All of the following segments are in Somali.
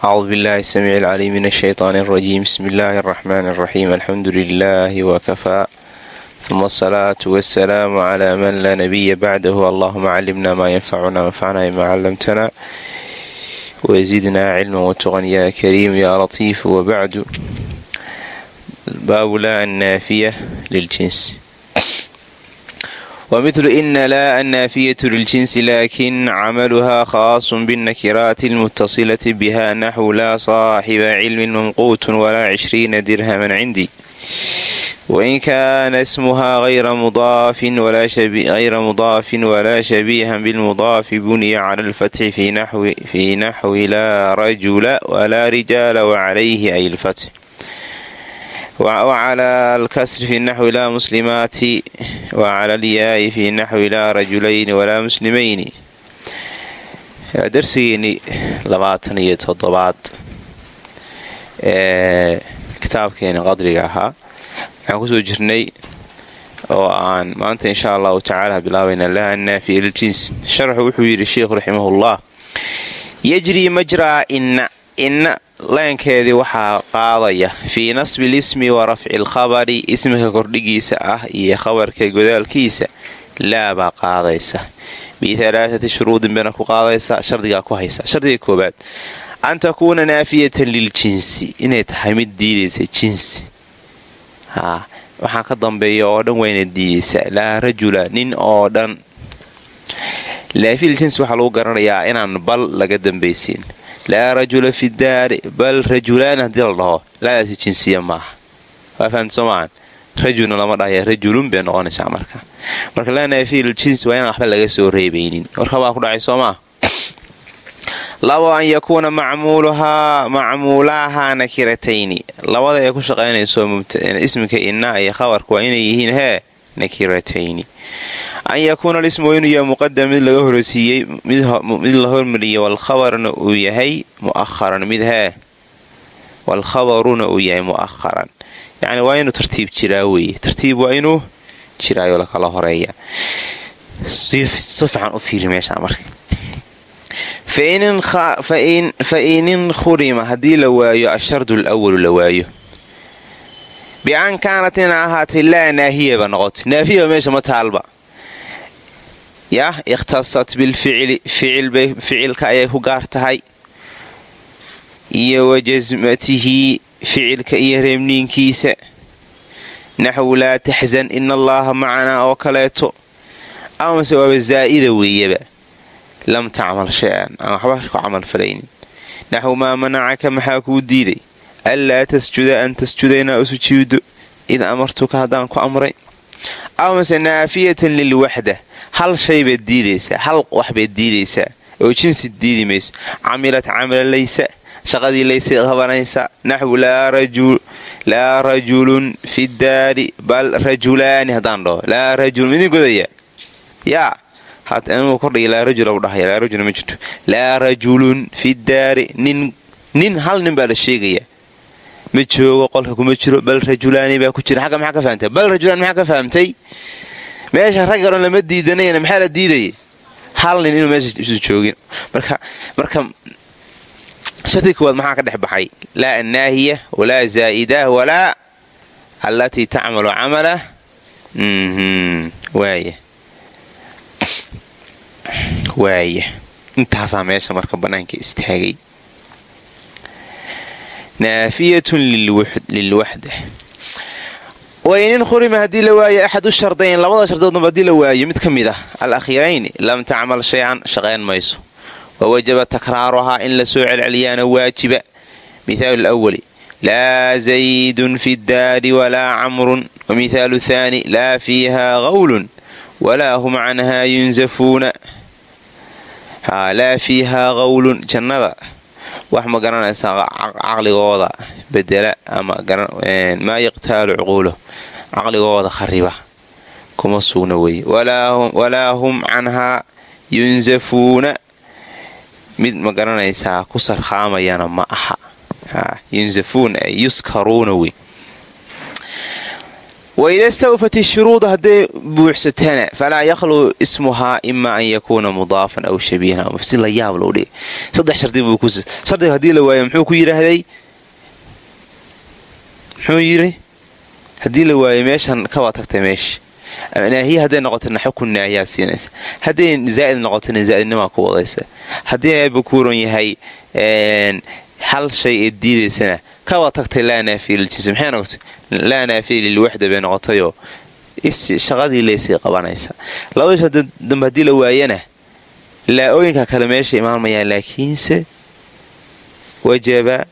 acuudu billahi samiic alcaliim min ashaytaani alrajiim bismi illaahi araxmaani araxiim alxamdu lilaahi wakafaa uma asalaatu wasalaamu calaa man laa nabiya bacdahu allahuma calimna maa yanfacuna wanfacna bimaa callamtana wazidnaa cilma watuqan yaa kariim yaa latiif wabacdu baabu laa annaafiya liljins ومثل إن لا النافية للجنس لكن عملها خاص بالنكرات المتصلة بها نحو لا صاحب علم ممقوت ولا عشرين درهما عندي وإن كان اسمها غير مضاف ولا شبي غير مضاف ولا شبيها بالمضاف بني على الفتح في نحو في نحو لا رجل ولا رجال وعليه أي الفتح wcala الكسر في naxwi لا muslimaati wacala alyaai في naxwi laa rajulayni ولا muslimayni darsigeennii labaatan iyo toddobaad. Ee kitaabkeeni qadriga ahaa. Waxaan ku soo jirnay oo aan maanta insha allahu tacaala bilaabayna laha naafi iljins sharxu wuxuu yidhi sheikhu raximahullah yajri majraa inna inna laynkeedii waxaa qaadaya fii nasbi lismi wa rafci alkhabari ismika kordhigiisa ah iyo khabarka godaalkiisa laabaa qaadaysa. Bialaaati shuruudin bayna ku qaadaysa shardigaa ku haysa. Shardiga koobaad an takuuna naafiyatan liljinsi inay tahay mid diidaysa jinsi. Waxaan ka dambeeya oo dhan wayna diidaysaa laa rajula nin oo dhan. Laafiyljinsi waxaa lagu garanayaa inaan bal laga dambaysiin laa rajula fi daari bal rajulaan haddii la dhaho laadaasi jinsiya maaha. Waa fahamta soomaan rajulna lama dhahaya rajulun bay noqonaysaa marka. Marka laa naafiyal jinsi waa inaan waxba laga soo reebaynin. Warkabaa ku dhacay soomaa labo an yakuuna macmuuluhaa macmuulaahaa nakiratayni labada ay ku shaqaynayso ismika inna iyo khabarka waa inay yihiin hee nakiratayni an yakuuna lismu inuu yahay muqadam mid laga horeysiiyey mid la hormariyay walkhabarna uu yahay muaharan mid hee walkhabaruna uu yahay mu'aharan yacni waa inuu tartiib jiraa weeye. Tartiib waa inuu jiraayo lakala horreeya. Si fiican u fiiri meesha marka. Fa inin khurima. Haddii la waayo ashardu lwalu la waayo bian kaanat ina ahaatay laa naahiyaba noqoto naafiyaba meesha ma taalba yah ikhtasat bilficli ficilka ayay ku gaar tahay iyo wa jasmatihi ficilka iyo reebniinkiisa naxwu laa taxzan ina allaaha macanaa oo kaleeto amase waaba zaa'ida weeyaba lam tacmal shay-an aan waxba ku camal falaynin naxwu maa manacaka maxaa kuu diiday anlaa tasjuda an tasjuda inaa u sujuudo id amartuka haddaan ku amray amase naafiyatan lilwaxda hal shay baad diidaysaa hal wax baad diidaysaa oo jinsi diidi mayso camilat camala laysa shaqadii laysay qabanaysa naxwu laa rajulun fi daari bal rajulaani haddaan dhaho laa rajulun midin godaya yaa laa rajulun fi daari nin hal nin baa la sheegaya ma joogo qolka kuma jiro bal rajulaani baa ku jira. Xagga maxaa ka fahamtay? Bal rajulaan maxaa ka fahamtay? Meesha raggaron lama diidanayana maxaa la diidayay hal inuu meesha isu joogin. Marka marka shardi koowaad maxaa ka dhex baxay? Laa annaahiya walaa zaa'ida walaa allatii tacmalu camala. Waaya waaya intaasaa meesha marka bannaanka istaagay naafiyatun lilwaxda wainin khurima haddii la waayo axadu shardayn labada shardoodnaba haddii la waayo mid ka mid ah al akhiirayni lam tacmal shay-an shaqayn mayso wawajaba takraaruhaa in la soo celceliyaana waajiba mithaalu lwali laa zaydun fi daari walaa camrun wamithaalu thaani laa fiiha qawlun walaa hum canhaa yunsafuuna laa fiihaa qawlun jannada wax ma garanaysaa caqligooda bedela ama maa yaqtaalu cuquulo. Caqligooda khariba. Kuma sugna weye walaa hum canhaa yunsafuuna mid ma garanaysaa ku sarkhaamayana ma aha. Yunsafuun ay yuskaruuna wey waida stawfat ishuruud hadday buuxsatana falaa yakhluu ismuhaa ima an yakuuna mudaafan aw shabiihan si la yaab loo dhigay saddex shardi buu ku shardiga haddii la waayo muxuu ku yidhaahday muxuu yidhi haddii la waayo meeshan kabaa tagtay meesha naahiya hadday noqotona xukun naahiyaa siinaysa hadday zaa'id noqotona zaa'idnimaa ku wadaysa haddii aaba kuuran yahay hal shay ee diidaysana kabaa tagtay laa naafiya laa naafiya lilwaxda bay noqotayoo shaqadii leysay qabanaysa. Labada shar dambe haddii la waayana laa-ooyinka kale meesha imaanmayaan laakiinse wajaba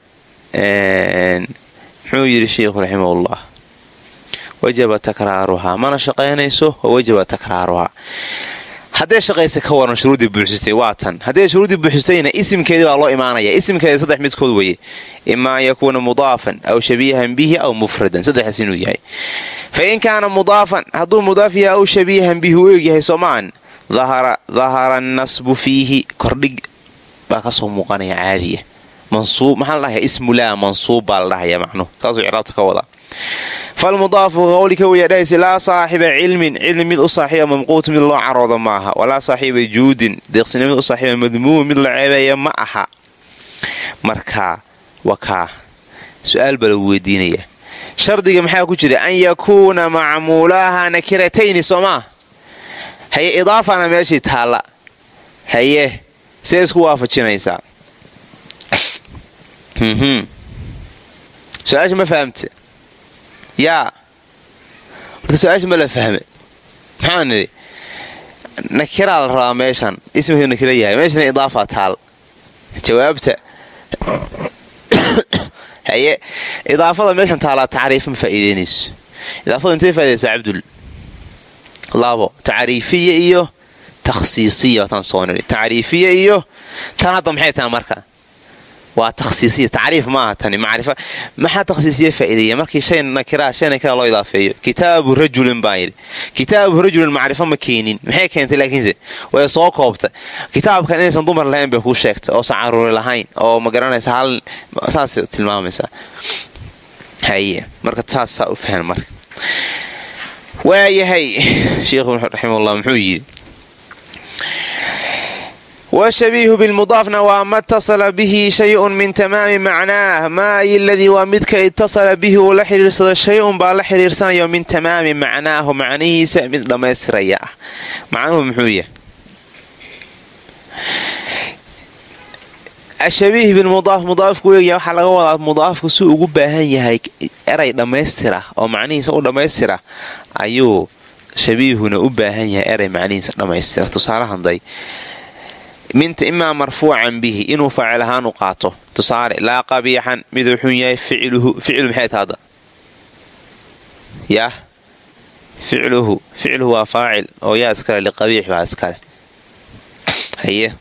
muxuu yidhi sheikhu raximahullah? Wajaba takraaruhaa mana shaqaynayso wajaba takraaruhaa hadday shaqaysa ka waran shuruuddii buuxsatay waa tan. Hadday shuruuddii buuxsatayna isimkeedii baa loo imaanaya. Isimkeeda saddex midkood weye ima an yakuuna mudaafan aw shabiihan bihi aw mufradan. Saddexdaas inuu yahay. Fa in kaana mudaafan hadduu mudaaf yahay aw shabiihan bihi u egyahay soomaan dahara annasbu fiihi. Kordhig baa ka soo muuqanaya caadiya mansuub maxaa la dhahaya ismulaa mansuub baa la dhahaya macnuhu saasuu icraabta ka wadaa falmudaafu qowlika weya dhahaysa laa saaxiba cilmin cilmi mid u saaxiiba mamquut mid loo carooda ma aha walaa saaxiiba juudin deeqsina mid u saaxiiba madmuum mid la ceebeeya ma aha marka waa su'aal baa lagu weydiinaya shardiga maxaa ku jira an yakuuna macmuulaaha nakiratayni soomaa haye idaafana meeshii taalla haye see isku waafajinaysaa su'aasha ma fahamte yaa horta su'aasha ma la fahme maxaa nidhi nakiraa la rabaa meeshan ismikuu nakira yahay meeshana idaafaa taal jawaabta haye idaafada meeshan taalaa tacriif ma faa'iideynayso idaafadu intay faa'idaysaa cabdul labo tacriifiya iyo takhsiisiya wataan soo nidhi iyo tan hadda maxay tahay marka waa takhsiisiya tacriif maaha tani macrifa maxaa takhsiisiya faa'iideeya? Markii shay nakira shay nakira loo idaafeeyo. Kitaabu rajulin baan yidhi. Kitaabu rajulin macrifo ma keenin. Maxay keentay laakiinse? Way soo koobta kitaabkan inaysan dumar lahayn bay kuu sheegta oosan caruuri lahayn oo ma garanaysa hal saas tilmaamaysaa haye marka taasaa u fahan marka. Waayahay sheikhu raximahullah muxuu yidhi washabiihu bilmudaafna waa ma itasala bihi shayun min tamaami macnaah maayi ladii waa midka itasala bihi uu la xidhiirsado shay-un baa la xidhiirsanayo min tamaami macnaahu macnihiisa mid dhammaystiraya ah macnuhu muxuu yahay ashabiih bilmudaaf mudaafku eegya waxaa laga wadaa mudaafku si ugu baahan yahay eray dhammaystira oo macnihiisa u dhammaystira ayuu shabiihuna u baahan yahay eray macnihiisa dhammaystira tusaalahanday imaa marfuucan bihi inuu faacil ahaan qaato. Tusaale laa qabiixan miduu xun yahay ficlu maxay taada? Yaah? Ficluhu ficluhu waa faacil oo yaa iskale liqabiix baa iskale. Haye?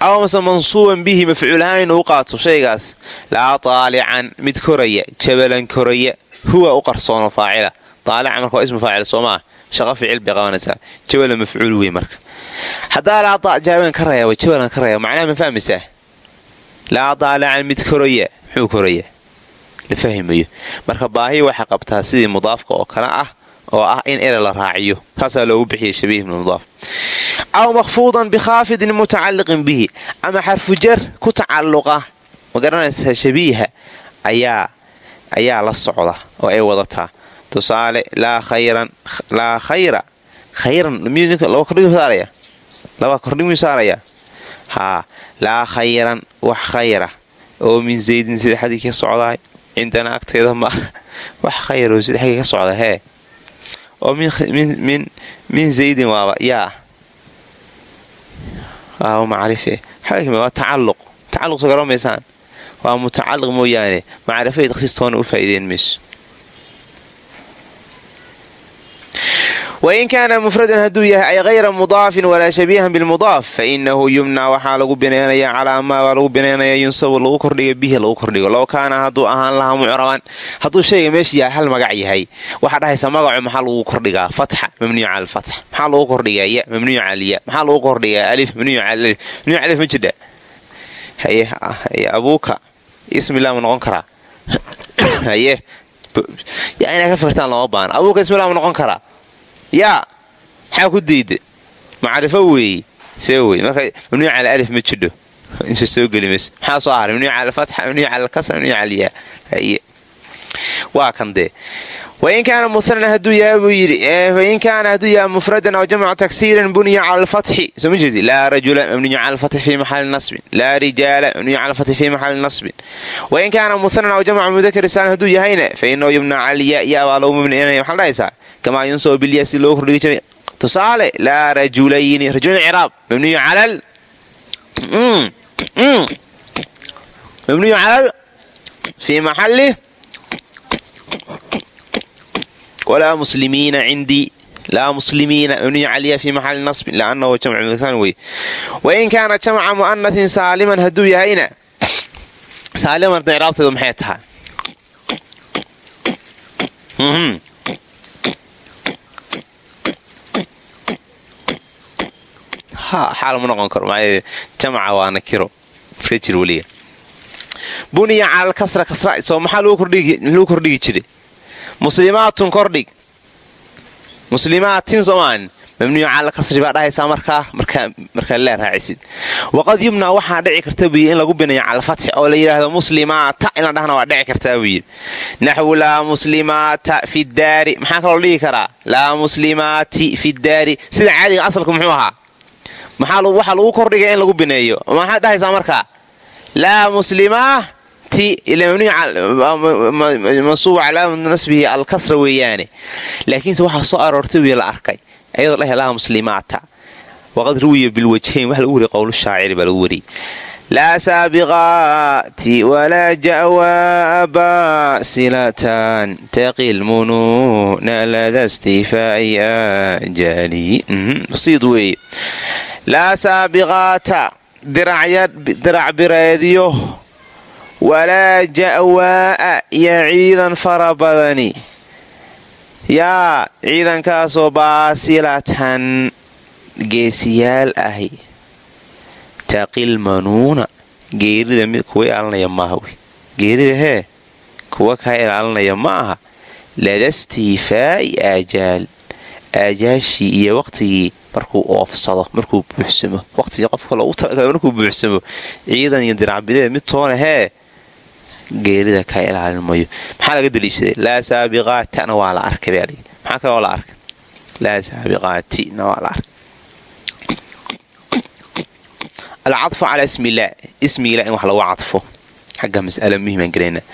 Aw mase mansuuban bihi mafcuul ahaan inuu u qaato shaygaas laa taalican mid koraya jabalan koraya huwa u qarsoono faacila. Taalican marka waa ismu faacil soomaa shaqo ficil bay qabanaysaa jabalan mafcuul wey marka haddaa laa jaaban ka reeba jabalan ka reeba macnaha ma fahmaysaa laa daalacan mid koraya muxuu koraya la fahmayo marka baahi waxay qabtaa sidii mudaafka oo kale ah oo ah in ere la raaciyo taasaa loogu bixiyay shabiih min mudaaf aw makfuudan bikhaafidin mutacalliqin bihi ama xarfujar ku tacalluqa ma garanaysaa shabiiha ayaa la socda oo ay wadataa tusaale laa khayran laa khayra khayran laba kordhig saaraya. Laba kordhig miyuu saaraya. Haa laa khayran wax khayra. Oo min zaydin sida xadiidkii ka socdaay. Cindana agteeda ma wax khayr oo sida xaggii ka socda hee. Oo min zaydin waaba yaa. Macrife waa tacalluq. Tacalluq soo garamaysaan waa mutacalliq mooyaane. Macrifay takhsiis toona u faa'iideen mayso wain kaana mufradan hadduu yahay ay hayra mudaafin walaa shabiihan bilmudaaf fa inahu yumnaa waxaa lagu binaynaya calaa maa baa lagu binaynaya yunsabu lagu kordhiga bihi lagu kordhigo. Low kaana hadduu ahaan lahaa mucraban hadduu shayga meesha yahay hal magac yahay waxaa dhahaysa magacu maxaa lagu kordhigaa? Fatxa mabniyu cala alfatx maxaa lagu kordhigaa? Ya mabniyu cala alya maxaa lagu kordhigaa? Alif mabniyu cala alif. Mabniyu cala alif ma jidha haye abuuka. Ismillah ma noqon karaa? Haye. Yaa inaa ka fikirtaan lama baana abuuka ismilah ma noqon karaa yaa maxaa ku diida macrifo weeye see wey marka mamnuuc cala alif ma jidho. Insa soo geli mayso. Maxaa soo haray mamnuuc cala alfatxa mamnuuc cala alkasra mamnuuc cala haye waa kan dee. Wain kaana muhanan haduu yahay buu yidhi fain kaana hadduu yahay mufradan aw jamcu taksiirin buniya cala alfatxi. Soo ma jeedi laa rajula mabniyu cala alfatxi fi maxali nasbin. Laa rijaala mabniyu cala alfatxi fi maxali nasbin. Wain kaana muhanan aw jamcu mudakar saalim hadduu yahayna fa inahu yumna cala ya baa lagu mabniinaya. Maxaa dhahaysaa kamaa yunsab bilya si loo kordhigi jiray. Tusaale laa rajulayni rajulayn ciraab mabniyu cala mabniyu cala fi maxali walaa muslimiina cindii laa muslimiina mabniyu caliya fi maxali nasbin liannahu jamcu mudakan wey wain kaana jamca mu'anatin saaliman hadduu yahayna saaliman icraabteedu maxay tahay xaal ma noqon karo jamca waa nakiro iska jir weliga buniya cala alkasra kasra soo maxaa lagu kordhigi jiray? Muslimaatun kordhig. Muslimaatin soomaan mamnuuc cala kasri baa dhahaysaa markaa markaa laa raacisid waqad yumnaa waxaa dhici karta buu yidhi in lagu binayo cala fatxi oo la yidhaahdo muslimaata in la dhahna waa dhici kartaa buu yidhi. Naxwu laa muslimaata fi daari maxaa kaloo dhihi karaa? Laa muslimaati fi daari sida caadiga asalku muxuu ahaa. Waxaa lagu kordhiga in lagu bineeyo maxaad dhahaysaa markaa laa muslimaati mansuub calaamatu nasbihi alkasra weeyaane laakiinse waxaa soo aroortay wiy la arkay ayadoo dhahay laa muslimaata waqad ruwiya bilwajhayn waxa lagu wariy qowl shaaciri baa lagu wariyey laa saabiqaati walaa ja'waaba silatan taqil munuuna lada stifaa'i ajali basiid weeye laa saabiqaata dirac bireedyo walaa ja'waa'a iyo ciidan fara badani. Yaa ciidankaasoo baasilatan geesiyaal ahi. Taqil manuuna geerida mid kuwa ilaalinaya maaha wey. Geerida hee kuwa kaa ilaalinaya ma aha ladastiifaa'i aajaal aajaashii iyo waqtigii markuu oofsado markuu buuxsamo. Waqtigii qofka loogu talagala markuu buuxsamo ciidan iyo diracbideed mid toona hee geerida kaa ilaalin mayo maxaa laga daliishaday? Laa saabiqaatana waa la arkay baa lii maxaa kaloo la arkay? Laa saabiqaatina waa la arkay. Alcadfu calaa ismiillah ismigilah in wax lagu cadfo. Xagga mas'ala muhiimaan gelaynaa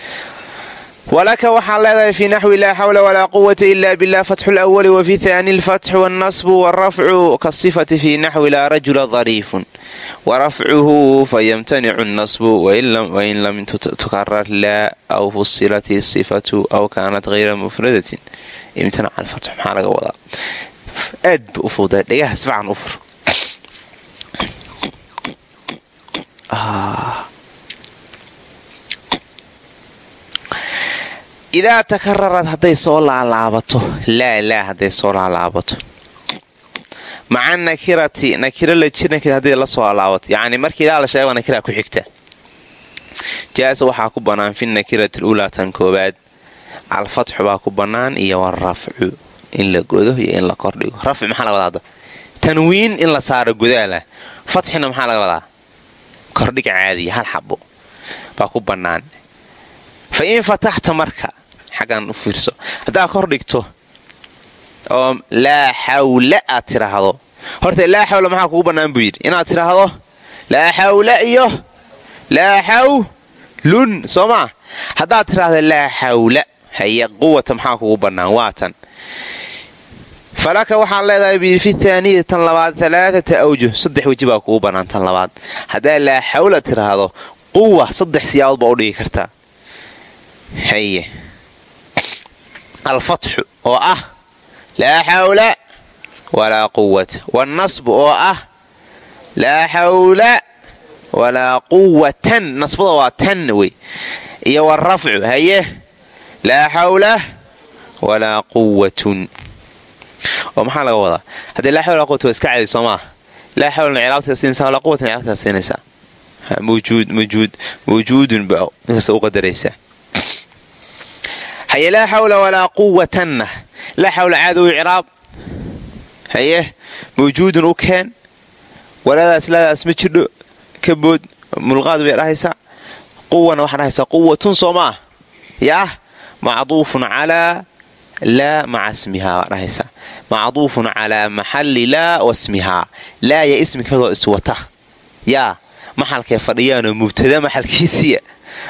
walaka waxaa leedahay fii naxwi laa xawla walaa quwata ila bilah fatxu lwali wafi haani lfatxu wannasbu warafcu kasifati fii naxwi laa rajula dariifun warafcuhu fayamtanicu nnasbu wain lam tukarar laa aw fusilat isifatu aw kaanat hayra mufradatin imtanaca alfatxu maxaa laga wadaa aad ba u fuuda dhegaha sfacan u fur idaa takararad hadday soo laalaabato. Laa laa hadday soo laalaabato. Maca nakirati nakiro la jirnankeed hadday la laalaabato. Yacni markii ilaa la sheego nakiraa ku xigta. Jaasa waxaa ku bannaan fi nakirati luulaa tan koobaad alfatxu baa ku bannaan iyo warafcu in la godo iyo in la kordhigo. Rafci maxaa laga wadaa? Tanwiin in la saaro godaalah fatxina maxaa laga wadaa? Kordhig caadiya hal xabo baa ku bannaan fa in fataxta marka xaggan u fiirso haddaad kor dhigto oo laa xawla aad tiraahdo horta laa xawla maxaa kugu bannaan buu yidhi inaad tiraahdo laa xawla iyo laa xawlun soo maa haddaad tiraahdo laa xawla haye quwata maxaa kugu bannaan waa tan falaka waxaan leedahay buyidhi fi thaaniyati tan labaad alaaata awjuh saddex weji baa kugu bannaan tan labaad haddaad laa xawla tiraahdo quwa saddex siyaabood baa u dhigi kartaa haye alfatxu oo ah laa xawla walaa quwata wannasbu oo ah laa xawla walaa quwatan nasbada waa tan wey. Iyo warafcu haye laa xawla walaa quwatun oo maxaa laga wadaa? Haddii laa xawla quwata waa iska cadi soo maa laa xawlana cilaabtaa siinaysaa walaa quwatan cilaabtaa siinaysaa mawjuud mawjuud mawjuudun ba inkasta u qadaraysaa haye laa xawla walaa quwatanna laa xawla caadow icraab haye mawjuudun u keen walaadaas laadaas ma jidho. Ka bood mulqaad bay dhahaysaa quwana waxaa dhahaysaa quwatun soo maah yaah macduufun calaa laa maca smihaa baa dhahaysaa macduufun calaa maxalli laa wasmihaa laaya ismikeedoo iswata. Yaa maxalkay fadhiyaanoo mubtada maxalkiisiya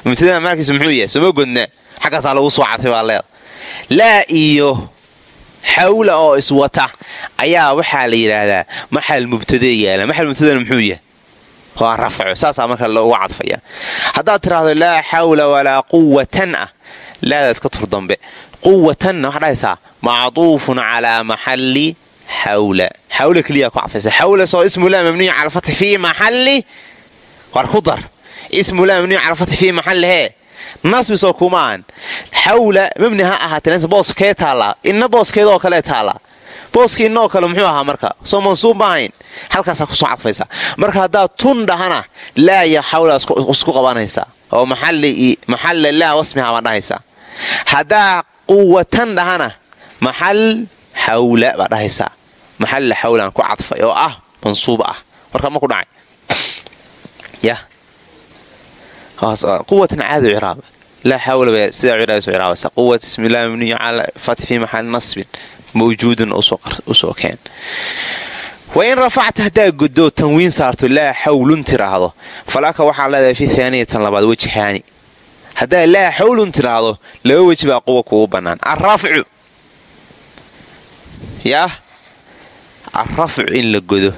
mubtada maxalkiisa muxuu yahay? Sooma godnaa xaggaasaa lagu soo cadfay baa leeda laa iyo xawla oo iswata ayaa waxaa la yidhaahdaa maxal mubtadee yaalla. Maxal mubtadana muxuu yahay? Waa rafco saasaa marka loogu cadfaya. Haddaad tiraahdo laa xawla walaa quwatan ah iska tur dambe. Quwatanna waxaa dhahaysaa? Macduufun calaa maxalli ku cadfaysa xawla soo ismulaa mabniyu cala fatxi fii maxalli. War ku dar ismulaa mabniyu cala fatxi fii maxallihee nasbisoo kumaahan xawla mabni ha ahaatee booskee taallaa inna booskeedoo kale taallaa booskii innoo kale muxuu ahaa marka. Soo mansuub ma ahayn. Halkaasaa ku soo cadfaysaa marka haddaad tun dhahana laa iyo xawla isku qabanaysaa oo maxalla laa wasmiha baa dhahaysaa haddaa quwatan dhahana maxal xawla baa dhahaysaa maxalla xawlaan ku cadfay oo ah mansuub ah. Warka ma ku dhacay quwatan caadi ciraab laa xawla sidaa ciraabaysa quwat ismillahi mabniyu cala fathi fi maxali nasbin mawjuudun u soo keen wain rafacta haddaa godoo tanwiin saarto laa xawlun tiraahdo falaka waxaa leedahay fi haaniyatan labaad wejhaani haddaa laa xawlun tiraahdo laba weji baa quwa kugu bannaan arrafcu yaah arrafcu in la godo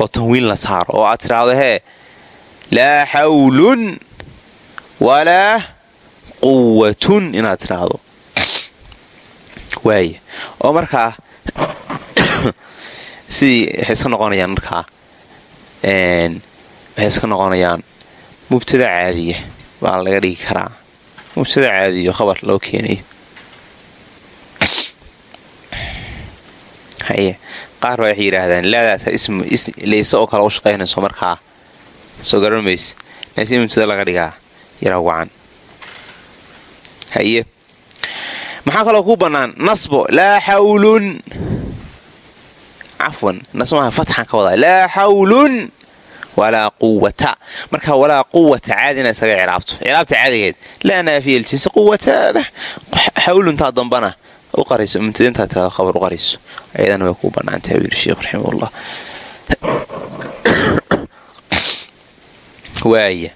oo tanwiin la saaro oo aad tiraahdo hee laa xawlun walaa quwatun inaad tiraahdo waaya oo markaa sidii waxay iska noqonayaan markaa waxay iska noqonayaan mubtada caadiya baa laga dhigi karaa mubtada caadiyo khabar loo keenayo qaar baa waxay yidhaahdaan laadaasa layse oo kale u shaqaynayso markaa soo garan mayse mubtada laga dhigaa yara wacan. Haye. Maxaa kaloo ku bannaan? Nasbo. Laa xawlun cafwan. Nasmaha fatxan ka wadaa laa xawlun walaa quwata marka walaa quwata caadi ina isaga ciraabto ciraabta caadigeed. Laa naafiya ljinsi quwata xawluntaa dambana. U qarayso mubtadintaa tirado khabar u qarayso ayadana way kuu bannaantahay yidhi sheikhu raximahullah waaya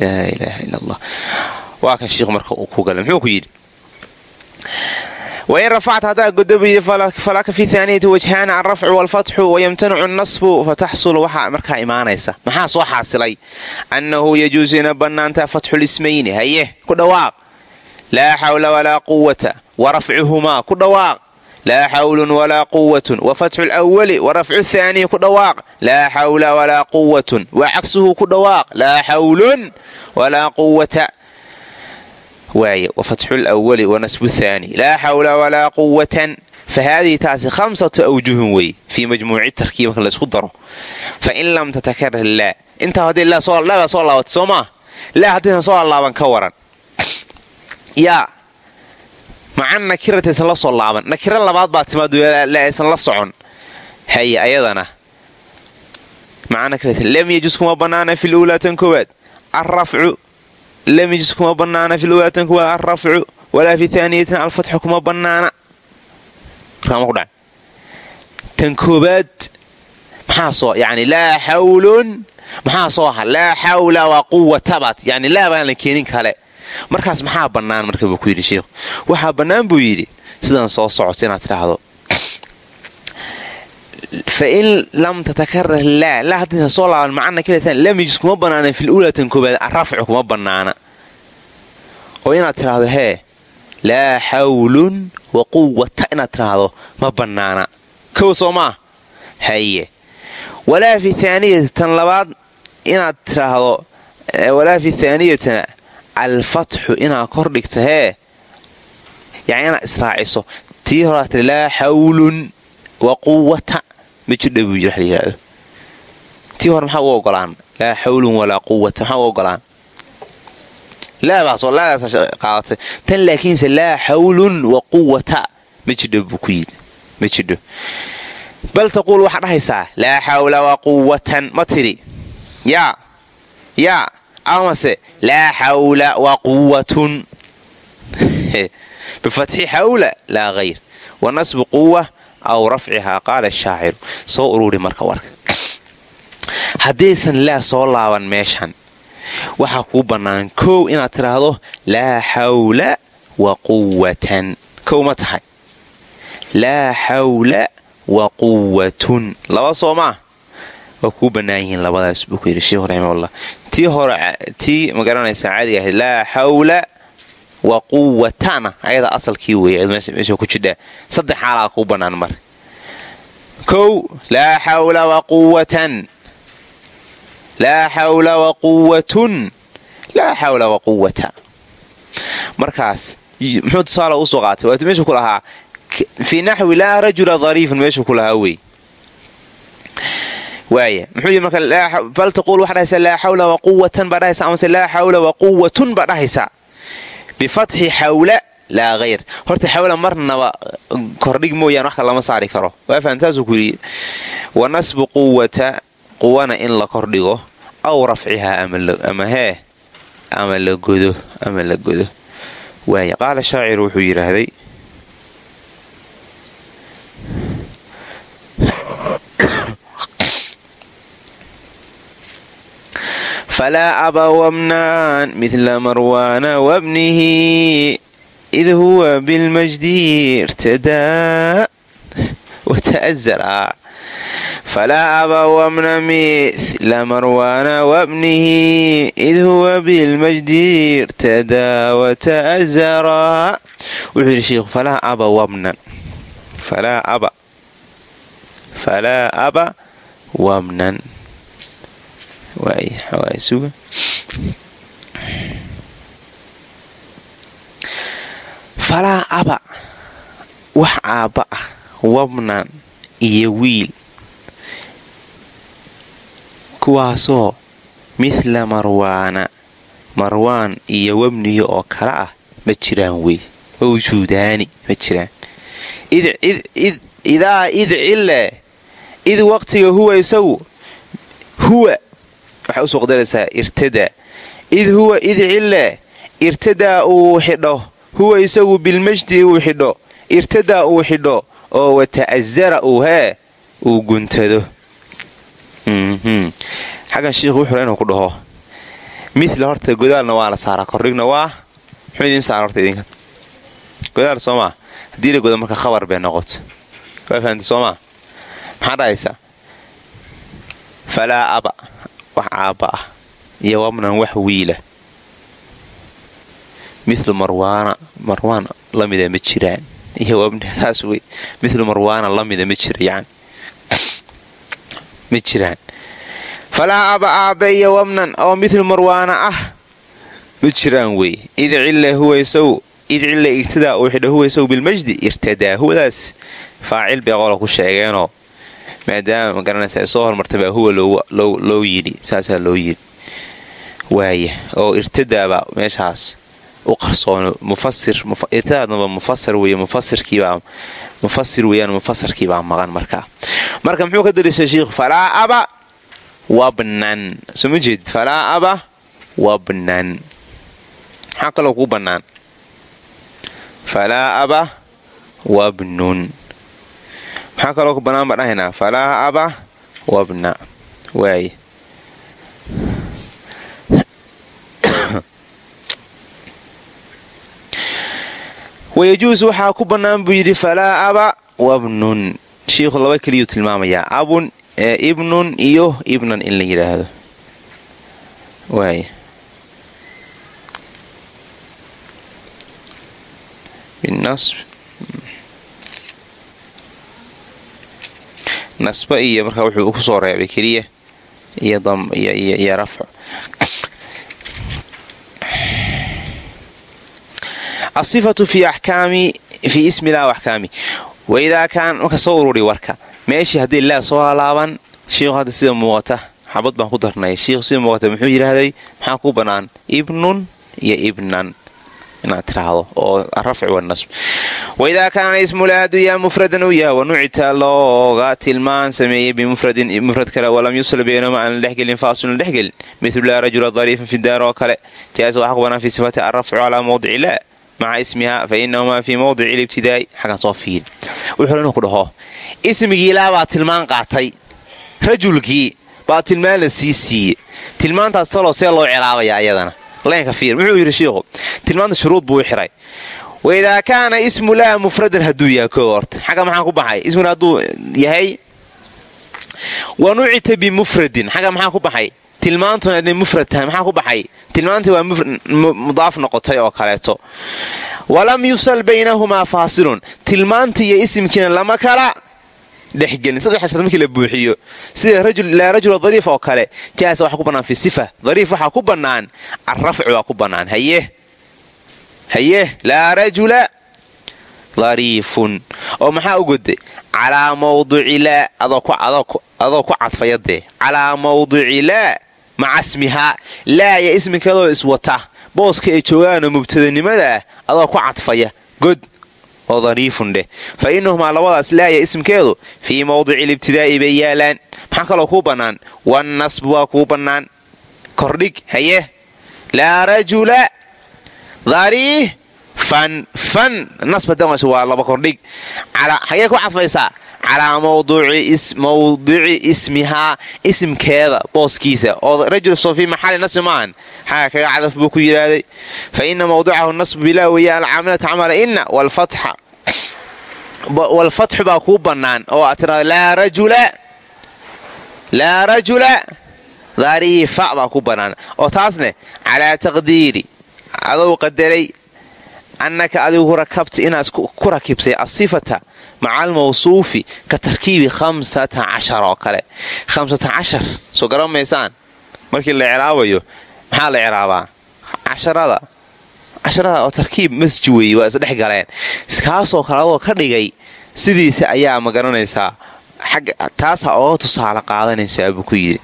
laa ilaaha ila allah waa kan sheikhu marka uu ku gala muxuu ku yidhi wain rafacta haddaa godobayda falaka fi haaniyati wajhaani alrafcu walfatxu wayamtanacu annasbu fataxsul waxaa markaa imaanaysa maxaa soo xaasilay annahu yajuusu ina bannaantaa fatxu lismayni haye ku dhawaaq laa xawla walaa quwata wa rafcuhumaa ku dhawaaq laa xawlun walaa quwatun wa fatxu lwali wa rafcu thaanii ku dhawaaq laa xawla walaa quwatun wa cagsuhu ku dhawaaq laa xawlun walaa quwata waay wafatxu lwali wanasbu thaani laa xawla walaa quwatan fa taasi khamsatu awjuhun wey fii majmuuci tarkiib marka laysku daro fa in lam tatakarar laa intaa haddii laabaa soo laabatay soo maa laa haddaysan soo laalaaban ka waran yaa maca nakirati aysan la soo laaban. Nakiro labaad baa timaado aysan la socon. Haye ayadana. Lam yajus kuma bannaana fi luulaa koowaad. Arrafcu lam yajus kuma bannaana fi luulaa koowaad. Alrafcu walaa fi taaniyatin alfatxu kuma bannaana tan koobaad maxaa soo yani laa xawlun maxaa soo aha laa xawla waa quwatabaad yani laa baan la keenin kale markaas maxaa bannaan marka buu ku yidhi sheikhu waxaa bannaan buu yidhi sidan soo socota inaad tidhaahdo. Fa lam tatakarar laa laa haddaysan soo laaban macana kaletaan lam yajus kuma bannaana fil uulatan koobaad arrafcu kuma bannaana. Oo inaad tidhaahdo hee laa xawlun wa quwata inaad tidhaahdo ma bannaana. Kow soo maa haye walaa fi thaaniyati tan labaad inaad tidhaahdo walaa fi thaaniyatana alfatxu inaad kor dhigto hee? Yani inaad israaciso tii horaa tiri laa xawlun wa quwata ma jirdha buu yidhahdo tii hore maxaa u ogolaan? Laa xawlun walaa quwata maxaa u ogolaan? Laadaasoo laadaasa qaadatay tan laakiinse laa xawlun wa quwata ma jidho buu ku yidhi. Ma jidho bal taquul waxaa dhahaysaa laa xawla wa quwatan ma tidhi yaa yaa amase laa xawla wa quwatun bifatxi xawla laa hayr wa nasbi quwa aw rafcihaa qaala shaaciru soo ururi marka warka haddaysan laa soo laaban meeshan waxaa kuu bannaan kow inaad tidhaahdo laa xawla wa quwatan kow ma tahay. Laa xawla wa quwatun laba soo maa waa kuu bannaan yihiin labadaas buu ku yidhi sheikhu raximahullah tii hore tii ma garanaysaa caadiga ahayd laa xawla wa quwatana ayada asalkii weeye meesha ku jidhaa. Saddex xaalaa kuu bannaan mar. Kow laa xawla wa quwatan laa xawla wa quwatun laa xawla wa quwata markaas muxuu tusaale u soo qaatay waatu meeshuu ku lahaa fii naxwi laa rajula dariifun meeshuu ku lahaa wey waaya muxuu yidhi marka bal taquul waxaa dhahaysaa laa xawla wa quwatan baa dhahaysa amase laa xawla wa quwatun baa dhahaysaa bifatxi xawla laa hayr horta xawla marnaba kordhig mooyaan wax kal lama saari karo. Waa fahamtaasuu ku yidhi wa nasbu quwata quwana in la kordhigo aw rafcihaa ama hee ama la godo ama la godo. Waaya qaala shaaciru wuxuu yidhaahday falaa aba wabnaan midla marwaana wabnihi id huwa bilmajdi irtadaa wata'azara falaa aba wabna mithla marwaana wabnihi id huwa bilmajdi irtadaa wata'azara wuxuu yidhi sheikhu falaa aba wabnan falaa aba wabnan falaa aba wax aabba ah wabnan iyo wiil. Kuwaasoo mithla marwaana marwaan iyo wabniyo oo kale ah ma jiraan wey. Mawjuudaani ma jiraan. Idaa id cille id waqtiga huwa isagu huwa waxay u soo qadaraysaa irtadaa id huwa id cille irtadaa uu xidho. Huwa isagu bilmajdi uu xidho. Irtadaa uu xidho. Oo wata'asara uu hee uu guntado. Xaggan shiikhu wuxuu inuu ku dhaho mila horta godaalna waa la saaraa kordhigna waa muxuu idiin saara horta idinka? Godaal soo maa haddii la godo marka khabar bay noqoto waa fahamta soo maa maxaa dhahaysaa falaa aba wax aabba ah iyo wabnan wax wiila. Milu marwaana marwaan lamida ma jiraan. Milu marwaana lamida ma jira yani ma jiraan. Falaa aba aabbe iyo wabnan oo milu marwaana ah ma jiraan wey. Id cille huwa isaw id cille igtidaa uu xidha huwa isaw bilmajdi irtadaa huwadaas faacil bay qola ku sheegeenoo maadaama magaranaysa ay soo hormartay baa huwa loo yidhi saasaa loo yidhi. Waaya oo irtadaabaa meeshaas u qarsoono mufasirirtadaadnaba mufasir wey mufasirkiibaa mufasir weyaan mufasirkiibaa maqan markaa marka muxuu ka dariishay shiikhu falaa aba? Wabnan. Soo ma jeedid? Falaa aba? Wabnan. Maxaa kaloo kuu bannaan. Falaa aba? Wabnun maxaa kaloo ku bannaan baan dhahaynaa falaa aba wabna waay wayajuus waxaa ku bannaan buu yidhi falaa aba wabnun shiikhu laba keliyuu tilmaamayaa abun ibnun iyo ibnan in la yidhaahdo waay nasba iyo markaa wuxuu ku soo reebay keliya iyo rafco asifatu fi axkaami fii ismi laa axkaami waidaa kaan marka soo ururi warka meeshii haddii laa soo laalaaban shiikhu hadda sida muuqata xabad baan ku darnay. Shiikhu sii muuqata muxuu yidhaahday maxaa ku bannaan ibnun iyo ibnan waidaa kaana ismu laadu yaa mufradan u yaha wanucita looga tilmaan sameeyey bimufradin mufrad kale walam yusl baynahuma aan la dhexgelin faasilun dhexgelin milu laa rajula dariifan fi daar oo kale. Jaasa waxaa ku bannaan fi sifati arafcu calaa mawdici laa maca ismiha fa inahumaa fii mawdici libtidaa'i xaggan soo fiil wuxuu inuu ku dhaho ismigii laa baa tilmaan qaatay rajulkii baa tilmaan la sii siiye tilmaantaas taloo see loo cilaabaya ayadana muxuu yidhi shiikhu tilmaanta shuruud buu xiray. Waidaa kaana ismu laa mufradan hadduu yahay koo horta. Xagga maxaa ku baxay? Ismuna hadduu yahay? Wanucita bimufradin. Xagga maxaa ku baxay? Tilmaantuna inay mufrad tahay. Maxaa ku baxay? Tilmaantii waa mudaaf noqotay oo kaleeto. Walam yusal baynahumaa faasilun. Tilmaantii iyo isimkiina lama kala dhexgelin saddex shart markii la buuxiyo sida laa rajula dariif oo kale jaasa waxaa ku bannaan fi sifa dariif waxaa ku bannaan arrafcu waa ku bannaan. Haye haye laa rajula dariifun. Oo maxaa u goday? Calaa mawdici laa adoo ku cadfaya dee. Calaa mawdici laa maca smihaa laa ya isminkeedoo iswata booska ay joogaanoo mubtadanimada ah adoo ku cadfaya. God oo dariifun dheh fa inahumaa labadaas laaya ismkeedu fii mawdici libtidaa'i bay yaalaan. Maxaa kaloo kuu bannaan? Wannasbu waa kuu bannaan. Kordhig haye? Laa rajula dariifan fan. Nasb hadan waa laba kordhig. Hagee ku cadfaysaa calaa mawdici ismihaa isimkeeda booskiisa. Oo rajul soo fii maxali nasbi maahan xaga kaga cadaf buu ku yidhaahday fa ina mawdicahu nasbu bilaa weya alcaamilata camala ina walfatxu baa kuu bannaan oo aad tiraado laa rajula dariifa baa ku bannaan. Oo taasne calaa taqdiiri adou qadaray annaka adigu rakabta inaad ku rakibtay asifata maca almawsuufi ka tarkiibi hamsata cashar oo kale hamsata cashar soo garan maysaan markii la ciraabayo maxaa la ciraabaa casharada casharada oo tarkiib masji weeye waa isdhex galeen kaasoo kale adoo ka dhigay sidiisa ayaa ma garanaysaa taasa ooga tusaale qaadanaysaa buu ku yidhi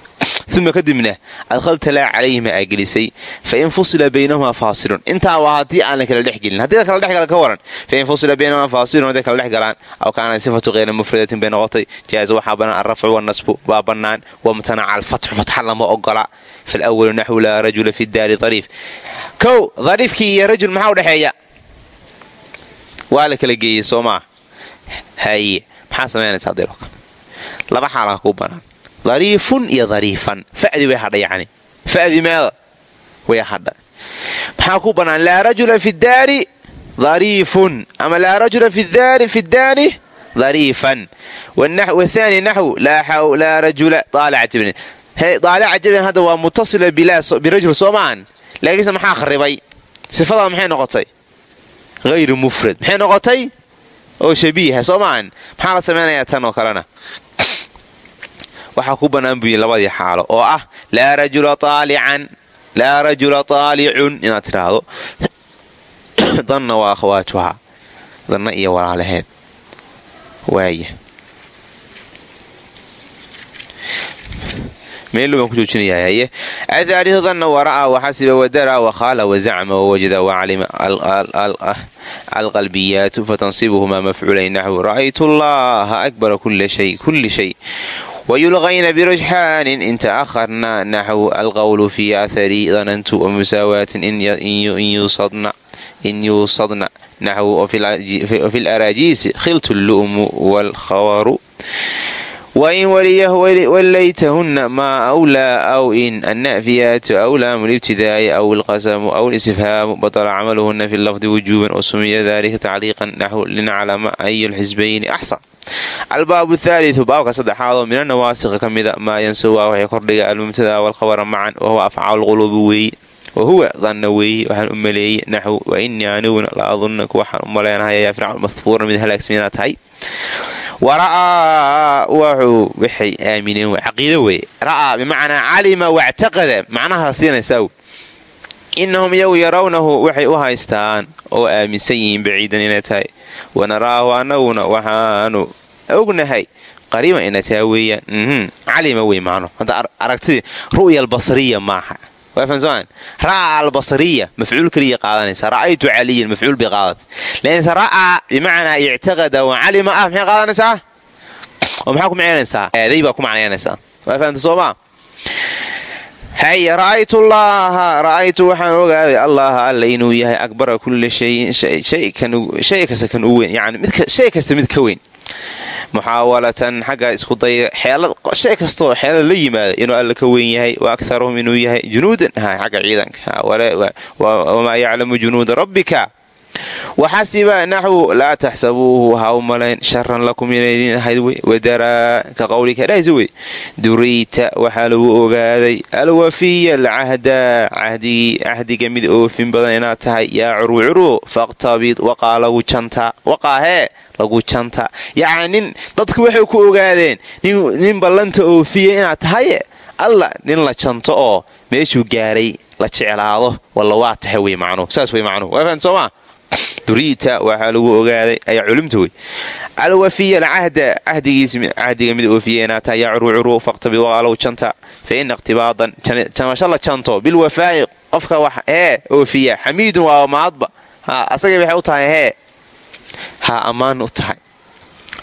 uma kadibna adkhalta laa calayhima aa gelisay fa in fusila baynahumaa faasilun intaa waa haddii aan la kala dhexgelin haddii la kala dhexgala ka waran fain fusila baynahumaa faasilun hadday kala dhex galaan aw kaana sifatu keyra mufradatin bay noqotay jaaza waxaa bannaan alrafcu wanasbu baa bannaan wamtanaca alfatxu fatxa lama ogola falwalu naxwu laa rajula fi daari dariif kow dariifkii iyo rajul maxaa udhexeeya waa la kala geeyey soo maa haye maxaa samaynaysaa diro laba xaalaa kuu bannaan dariifun iyo dariifan fadi way hadha yani fadi meeda way hadha maxaa ku bannaan laa rajula fi daari dariifun ama laa rajula fi daari dariifan wathani naxw laa rajula daalica jabnin daalica jabnin hadda waa mutasila birajul soo maahan laakiinse maxaa kharibay? Sifadaa maxay noqotay? Hayru mufrad. Maxay noqotay? Oo shabiiha soo maxaa la samaynayaa tan oo kalena waxaa ku bannaan buyi labadii xaalo oo ah laa rajula aalican laa rajula aalicun inaad tidhaahdo. Danna waa akhwaatuha danna iyo walaalaheed. Waaya meelu baan ku joojinayaa haye athaalihu danna wara'aa waxasiba wadara wakhaala wazacma wawajada wacalima alqalbiyaatu fatansibuhumaa mafcuulayn naxwu. Ra'aytu allaha akbara kulli shay wayulqayna birujxaanin in ta'aharna naxw alqowlu fii athari danantu wamusaawaatin in yuusadna naxw wafi laraajiisi khiltu lu'mu waalkhawaru wain wallaytahunna maa awlaa aw in anna'fiyaatu awlaamu libtidaa'i aw alqasamu aw listifhaamu batala camaluhunna fi lafdi wujuuban wasumiya dalika tacliiqan naxw linaclama ayu lxisbayni axsan albaabu thaaliu baabka saddexaadoo mina nawaasikha ka mida maa yansuwaa waxay kordhiga almubtada walkhabara macan wahuwa afcaalu quluubi weeye wahuwa danna weeye waxaan u maleeyey naxw wa inii aniguna la adunnaku waxaan u maleynahay yaa fircawn mahbuura mid halaagsan inaad tahay wara'aa wuxuu waxay aamineen caqiida weye ra'aa bimacnaa calima wactaqada macnaha siinaysaa innahum iyagu yarawnahu waxay u haystaan oo aaminsan yihiin baciidan inay tahay wanaraahu annaguna waxaanu ognahay qariiban inataa weeyaan calima wey macno hadda aragtidii ru'ya maaha ra'aa albasariya mafcuul keliya qaadanaysa ra'aytu caliyan mafcuul bay qaadatay laanse ra'aa bimacnaa ictiqada wa calima ah maxay qaadanaysaa oo maxaa ku macnaynaysaa aaday ku macnaynaysaa waa soomaa hay ra'aytu llaaha ra'aytu waxaan ogaaday allaha alla inuu yahay akbara kulli shayin shay kasta kan u weyn yani shay kasta mid ka weyn muxaawalatan xagga isku daya shay kastaoo xeelad la yimaada inuu alla ka weyn yahay wa akharuhum inuu yahay junuudan. Xagga ciidanka. Wamaa yaclamu junuuda rabbika waxasiba naxwu laa taxsabuuhu ha u malayn sharan lakum inaydin ahayd wey wadaraa ka qowlika dhahaysa wey duriyta waxaa lagu ogaaday alwafiya alcahda cahdiga mid oofin badan inaad tahay yaa curwicurwo faqtabid waqaa lagu jantaa waqaahee lagu jantaa yacni nin dadku waxay ku ogaadeen nin ballanta oofiya inaad tahaye alla nin la janto oo meeshuu gaaray la jeclaado walla waa tahay wey macnuhu saas wey macnuhu waa fahan soomaa duriyta waxaa lagu ogaaday ayaa culimta wey alwafiya alcahda cahdiga mid tahay yaa curwicurwo faqtabid waqaa lagu jantaa fa ina iqtibaadan jamasho la janto bilwafaa'i qofka wax ee oofiya xamiidun waa mahadba asagay waxay u tahay hee. Ha ammaan u tahay.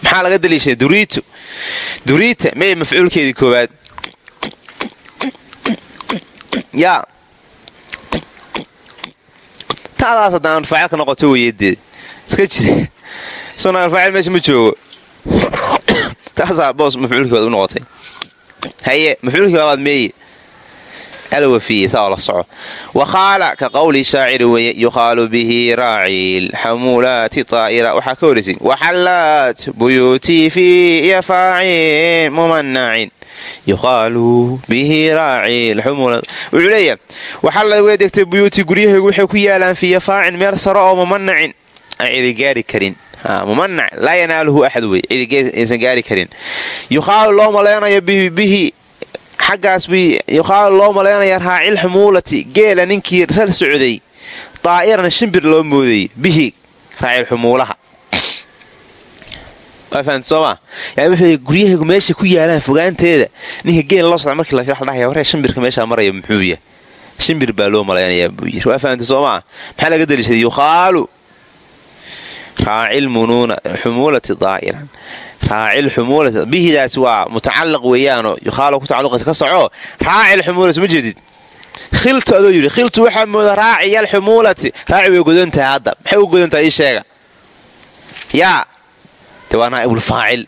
Maxaa laga daliishaday duriitu? Duriita mey mafcuulkeedii koowaad. Yaa taadaas haddaan faacil ka noqoto weyedeed iska jira isagona alfaacil meesha ma joogo. Taasaa boos mafcuulkii baad u noqotay. Haye mafcuulkii labaad meeye alwafiye saa oo la soco wa qaala ka qowli shaaciri weeye yuqaalu bihi raaciil xamuulaati taa'ira waxaa ka horaysin waxallaat buyuutii fii yafaacin mumanacin yuqaalu bihi xumuula wuxuu leeyahay waxalla way degtay buyuutii guryahaygu waxay ku yaalaan fii yafaacin meel saro oo mumanacin aan cidi gaari karin mumanac laa yanaaluhu axad wey aysan gaari karin yuqaalu xaggaas bay yuqaalu loo malaynaya raacil xumuulati geela ninkii rar socday daa'iran shimbir loo moodayy bihi raacil xumuulaha waa fahamta soomaa yani wuxuu guryahaygu meesha ku yaalaan fogaanteeda ninka geel loo socda markii la dhahaya waree shimbirka meeshaa maraya muxuu yahay? Shimbir baa loo malaynayaa buu yiri waa fahamta soomaa maxaa laga daliishaday yuqaalu raacil munuuna xumuulati daa'iran raacil xumuulati bihidaas waa mutacalaq weeyaanoo yuqaalo ku tacalluqaysa. Ka soco. Raacil xumuulati ma jeedid? Khiltu adoo yidhi khiltu waxaa mooda raaciyal xumuulati. Raaci way godan tahay hadda. Maxay u godan tahay ii sheega? Yaa de waa naa'ibulfaacil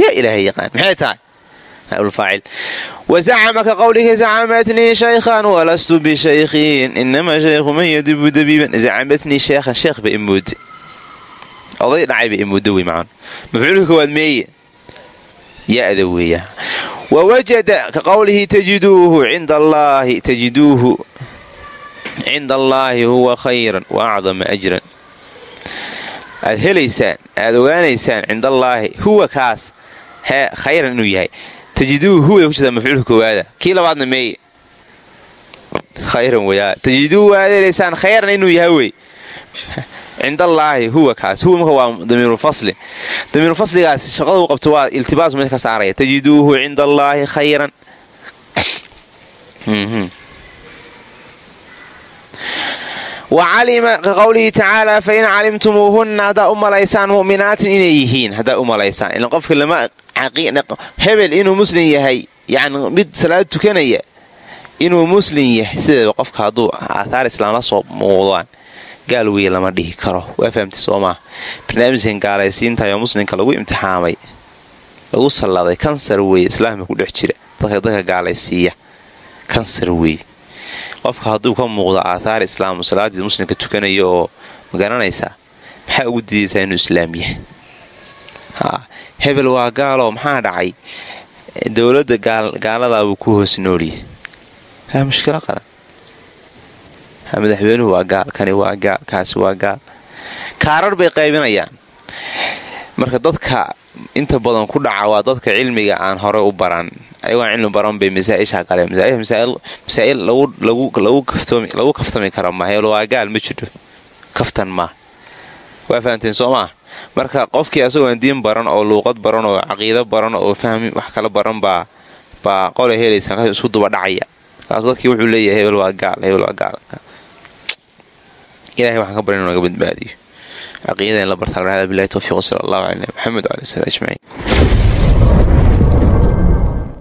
yaa ilaahay yaqaan. Maxay tahay? Wazacama ka qowlihi zacamatnii shaykhan walastu bishaykhin inamaa shaykhu man yadibu dabiiban. Zacamatnii sheekhan sheekh ba imooda oday dhacayba imoodo wey macaan mafcuulka koowaad meeye ya-da weeya wawajada ka qowlihi tajiduuhu cinda allaahi tajiduuhu cinda allaahi huwa khayran wa acdama ajran aad helaysaan aad ogaanaysaan cinda allaahi huwa kaas hee khayran inuu yahay tajiduuhu huwada ku jirtaa mafcuulka koowaada kii labaadna meeye khayran weyaa tajiduuhu aad helaysaan khayran inuu yahay wey cinda allaahi huwa kaas huwa marka waa damiirulfasli damiirulfasligaas shaqadu qabto waa iltibaas meesha ka saaraya tajiduuhu cinda allaahi khayran wa calima ka qowlihi tacaala fa in calimtumuuhunna haddaa u malaysaan mu'minaatin inay yihiin haddaa u malaysaan ilan qofka lama hebel inuu muslim yahay yani mid salaad tukanaya inuu muslim yahay sideeda qofka hadduu aathaar islaam la soo muuqdaan gaal wey lama dhihi karo. Waa fahamta soomaa barnaamijkan gaalaysiintaayoo muslimka lagu imtixaamay. Lagu salladay kansar weeye islaamka ku dhex jira. Dadka dadka gaalaysiiya. Kansar weeye qofka hadduu ka muuqdo aathaar islaamu salaadii muslimka tukanaya oo ma garanaysaa maxaa ugu diidaysaa inuu islaam yahay? Hebel waa gaaloo maxaa dhacay? Dowladda gaaladaabuu ku hoos noolyahay madaxweynuhu waa gaal. Kani waa gaal. Kaasi waa gaal. Kaarar bay qaybinayaan. Marka dadka inta badan ku dhaca waa dadka cilmiga aan hore u baran. Ayagoon cilmi baran bay masaaisha galeen masaa'il lagu kaftami kara maheelo waa gaal ma jiro. Kaftan maa waa fahamteen soo maa marka qofkii asagoon diin baran oo luuqad baran oo caqiido baran oo fahmi wax kala baran baa baa qole helaysa markaas isku duba dhacaya. Kaas dadkii wuxuu leeyahay hebel waa gaal hebel waa gaal ilahay waxaan ka inu naga badbaadiyo. Caqiidada in la bartaa bilahi towfiiq sala allahu caleyna maxamed wali sl ajmaciin